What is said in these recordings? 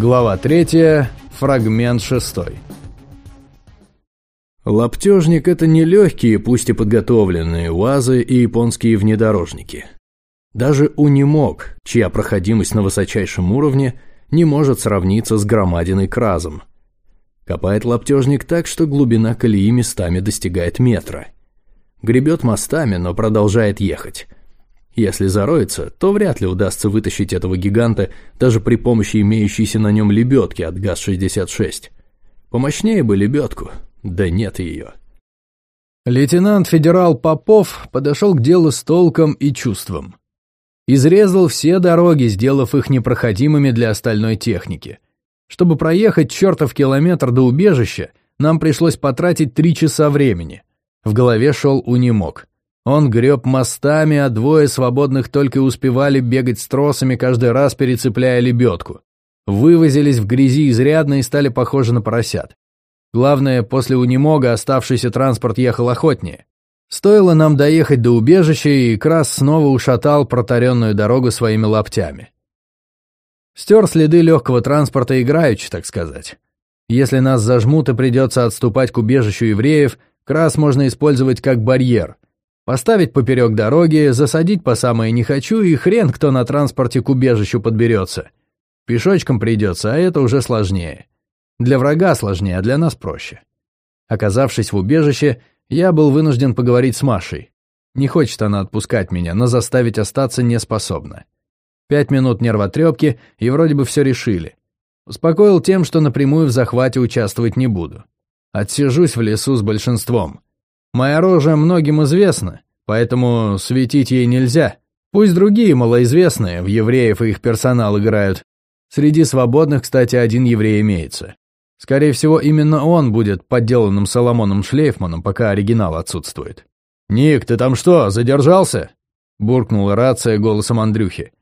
Глава 3, фрагмент 6. Лаптежник – это не легкие, пусть и подготовленные УАЗы и японские внедорожники. Даже унимог, чья проходимость на высочайшем уровне, не может сравниться с громадиной кразом. Копает лаптежник так, что глубина колеи местами достигает метра. Гребет мостами, но продолжает ехать. Если зароется, то вряд ли удастся вытащить этого гиганта даже при помощи имеющейся на нем лебедки от ГАЗ-66. Помощнее бы лебедку, да нет ее. Лейтенант-федерал Попов подошел к делу с толком и чувством. Изрезал все дороги, сделав их непроходимыми для остальной техники. Чтобы проехать чертов километр до убежища, нам пришлось потратить три часа времени. В голове шел унимок. Он греб мостами, а двое свободных только успевали бегать с тросами, каждый раз перецепляя лебедку. Вывозились в грязи изрядно и стали похожи на поросят. Главное, после унемога оставшийся транспорт ехал охотнее. Стоило нам доехать до убежища, и Крас снова ушатал протаренную дорогу своими лаптями. Стер следы легкого транспорта играючи, так сказать. Если нас зажмут и придется отступать к убежищу евреев, Крас можно использовать как барьер – Поставить поперек дороги, засадить по самое не хочу, и хрен кто на транспорте к убежищу подберется. Пешочком придется, а это уже сложнее. Для врага сложнее, а для нас проще. Оказавшись в убежище, я был вынужден поговорить с Машей. Не хочет она отпускать меня, но заставить остаться не способна. Пять минут нервотрепки, и вроде бы все решили. Успокоил тем, что напрямую в захвате участвовать не буду. Отсижусь в лесу с большинством. Моя рожа многим известна, поэтому светить ей нельзя. Пусть другие малоизвестные, в евреев и их персонал играют. Среди свободных, кстати, один еврей имеется. Скорее всего, именно он будет подделанным Соломоном Шлейфманом, пока оригинал отсутствует. «Ник, ты там что, задержался?» – буркнула рация голосом Андрюхи.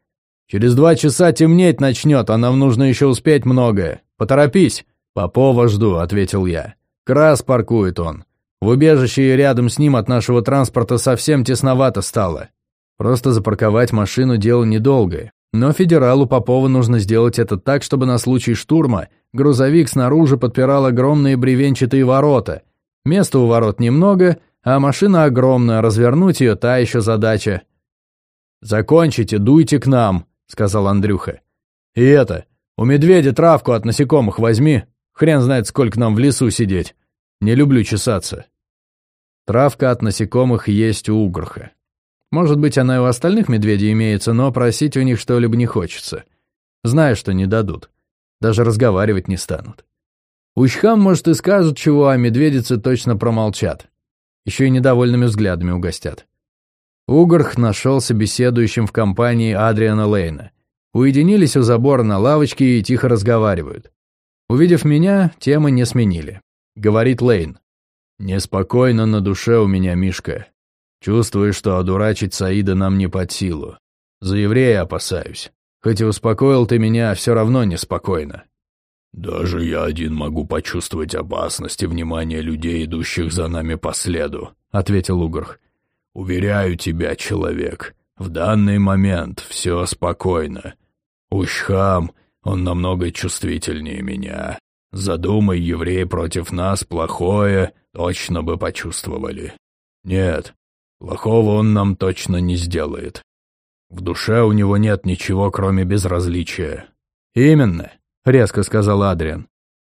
«Через два часа темнеть начнет, а нам нужно еще успеть многое. Поторопись!» «Попова жду», – ответил я. «Крас паркует он. В убежище и рядом с ним от нашего транспорта совсем тесновато стало. Просто запарковать машину дело недолгое. Но федералу Попова нужно сделать это так, чтобы на случай штурма грузовик снаружи подпирал огромные бревенчатые ворота. Места у ворот немного, а машина огромная, развернуть ее та еще задача. «Закончите, дуйте к нам», — сказал Андрюха. «И это, у медведя травку от насекомых возьми, хрен знает, сколько нам в лесу сидеть». Не люблю чесаться. Травка от насекомых есть у угроха. Может быть, она и у остальных медведей имеется, но просить у них что-либо не хочется. Знаю, что не дадут. Даже разговаривать не станут. Учхам, может, и скажут чего, а медведицы точно промолчат. Еще и недовольными взглядами угостят. Угрх нашелся беседующим в компании Адриана Лейна. Уединились у забора на лавочке и тихо разговаривают. Увидев меня, темы не сменили. Говорит Лейн. «Неспокойно на душе у меня, Мишка. Чувствую, что одурачить Саида нам не под силу. За еврея опасаюсь. Хоть и успокоил ты меня, все равно неспокойно». «Даже я один могу почувствовать опасность и внимание людей, идущих за нами по следу», — ответил Угрх. «Уверяю тебя, человек, в данный момент все спокойно. Ущхам, он намного чувствительнее меня. Задумай, евреи против нас плохое, точно бы почувствовали. Нет, плохого он нам точно не сделает. В душе у него нет ничего, кроме безразличия. Именно, резко сказал Адриан.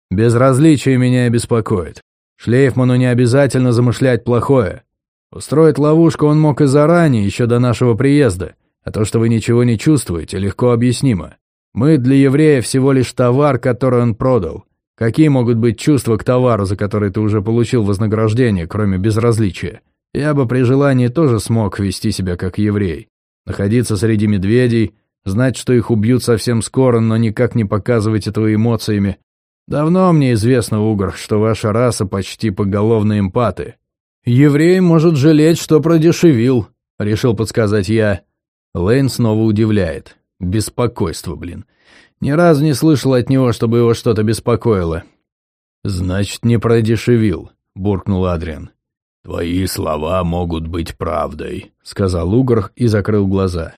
Безразличие меня беспокоит. Шлейфману не обязательно замышлять плохое. Устроить ловушку он мог и заранее, еще до нашего приезда, а то, что вы ничего не чувствуете, легко объяснимо. Мы для еврея всего лишь товар, который он продал. Какие могут быть чувства к товару, за который ты уже получил вознаграждение, кроме безразличия? Я бы при желании тоже смог вести себя как еврей. Находиться среди медведей, знать, что их убьют совсем скоро, но никак не показывать этого эмоциями. Давно мне известно, Угр, что ваша раса почти поголовно эмпаты. Еврей может жалеть, что продешевил, решил подсказать я. Лейн снова удивляет. Беспокойство, блин. Ни разу не слышал от него, чтобы его что-то беспокоило. «Значит, не продешевил», — буркнул Адриан. «Твои слова могут быть правдой», — сказал Угрх и закрыл глаза.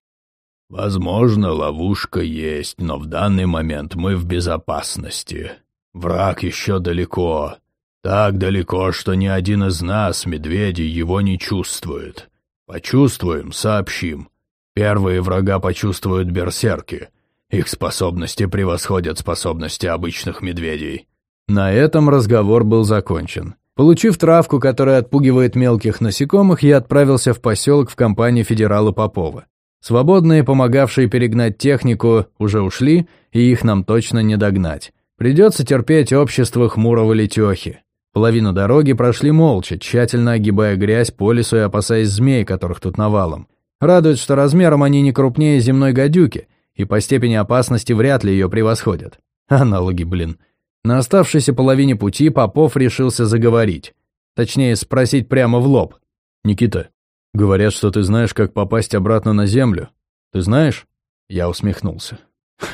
Возможно, ловушка есть, но в данный момент мы в безопасности. Враг еще далеко. Так далеко, что ни один из нас, медведей, его не чувствует. Почувствуем, сообщим. Первые врага почувствуют берсерки. Их способности превосходят способности обычных медведей. На этом разговор был закончен. Получив травку, которая отпугивает мелких насекомых, я отправился в поселок в компании федерала Попова. Свободные, помогавшие перегнать технику, уже ушли, и их нам точно не догнать. Придется терпеть общество хмурого летехи. Половину дороги прошли молча, тщательно огибая грязь по лесу и опасаясь змей, которых тут навалом. Радует, что размером они не крупнее земной гадюки, и по степени опасности вряд ли ее превосходят. Аналоги, блин. На оставшейся половине пути Попов решился заговорить. Точнее, спросить прямо в лоб. «Никита, говорят, что ты знаешь, как попасть обратно на Землю. Ты знаешь?» Я усмехнулся.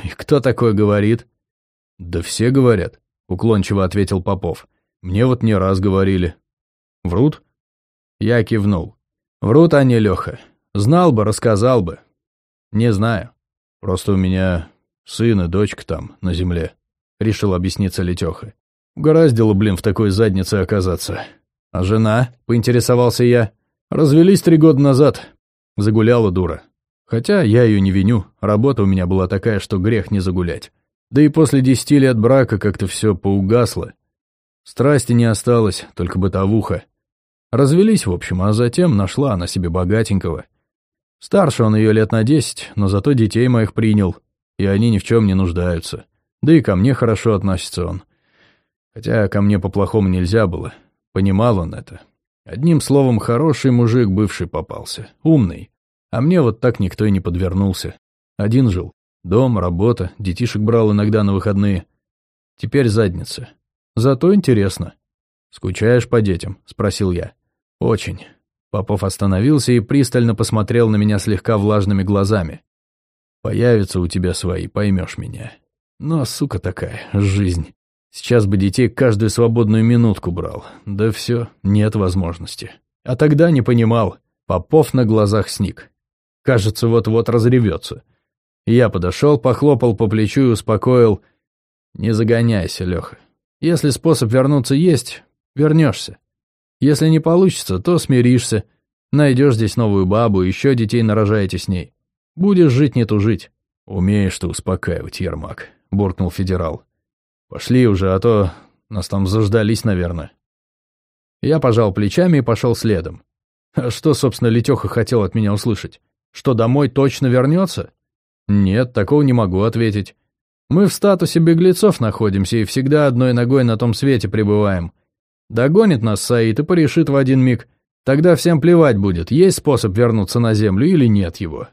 «И кто такое говорит?» «Да все говорят», — уклончиво ответил Попов. Мне вот не раз говорили. Врут? Я кивнул. Врут они, Леха. Знал бы, рассказал бы. Не знаю. Просто у меня сын и дочка там, на земле. Решил объясниться Летеха. Угораздило, блин, в такой заднице оказаться. А жена, поинтересовался я, развелись три года назад. Загуляла дура. Хотя я ее не виню, работа у меня была такая, что грех не загулять. Да и после десяти лет брака как-то все поугасло. Страсти не осталось, только бытовуха. Развелись, в общем, а затем нашла она себе богатенького. Старше он ее лет на десять, но зато детей моих принял, и они ни в чем не нуждаются. Да и ко мне хорошо относится он. Хотя ко мне по-плохому нельзя было. Понимал он это. Одним словом, хороший мужик бывший попался. Умный. А мне вот так никто и не подвернулся. Один жил. Дом, работа, детишек брал иногда на выходные. Теперь задница. Зато интересно. «Скучаешь по детям?» — спросил я. «Очень». Попов остановился и пристально посмотрел на меня слегка влажными глазами. «Появятся у тебя свои, поймешь меня. Но, сука такая, жизнь. Сейчас бы детей каждую свободную минутку брал. Да все, нет возможности. А тогда не понимал. Попов на глазах сник. Кажется, вот-вот разревется. Я подошел, похлопал по плечу и успокоил. «Не загоняйся, Леха. Если способ вернуться есть, вернешься. Если не получится, то смиришься. Найдешь здесь новую бабу, еще детей нарожаете с ней. Будешь жить, не тужить. Умеешь ты успокаивать, Ермак, буркнул федерал. Пошли уже, а то нас там заждались, наверное. Я пожал плечами и пошел следом. А что, собственно, Летеха хотел от меня услышать? Что домой точно вернется? Нет, такого не могу ответить. Мы в статусе беглецов находимся и всегда одной ногой на том свете пребываем. Догонит нас Саид и порешит в один миг. Тогда всем плевать будет, есть способ вернуться на землю или нет его.